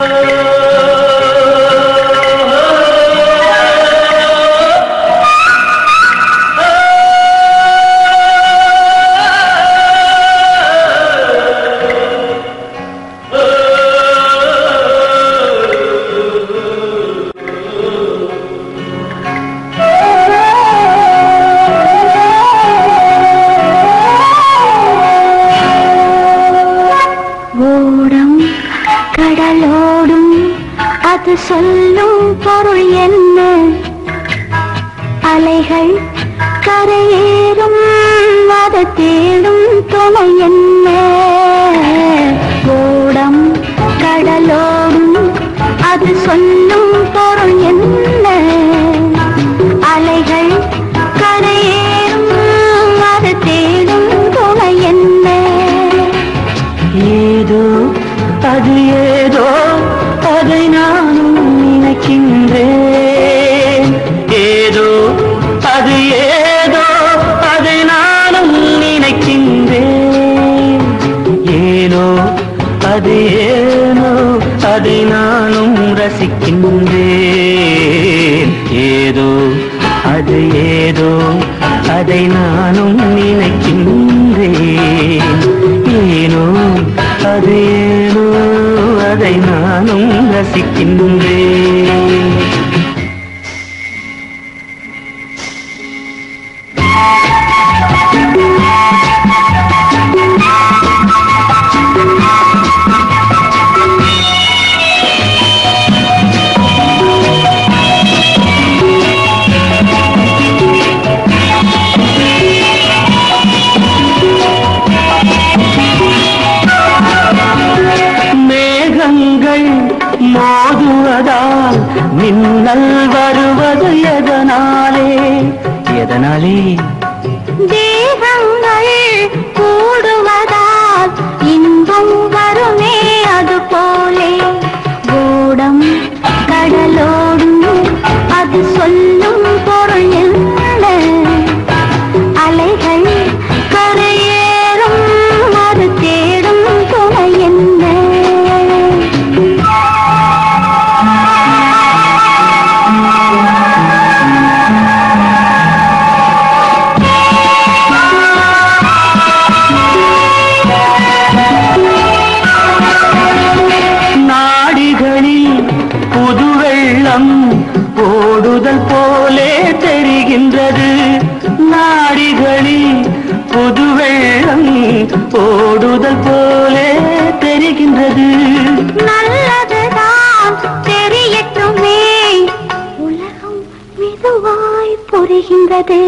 ஓடம் சொல்லும் பொருள் என்ன? அலைகள் கரையேறும் மத தேடும் துணை என்ன? ஓடம் கடலோடும் அது சொல்லும் பொருள் என்ன? அலைகள் கரையேறும் மத தேடும் துணை என்ன? ஏதோ அது அது ஏதோ அதை நானும் நினைக்கின்றேன். ஏனோ அது ஏனோ அதை நானும் ரசிக்கின்றேன். ஏதோ அது ஏதோ அதை நானும் நினைக்கின்றேன். ஏனோ அது ஏனோ அதை நானும் ரசிக்கின்றேன். Valerie. தெரிகின்றது நாடிகளில் புது வெள்ளம் ஓடுதல் போலே தெரிகின்றது. நல்லதுதான் தெரியட்டுமே. உலகம் மெதுவாய் புரிகின்றது.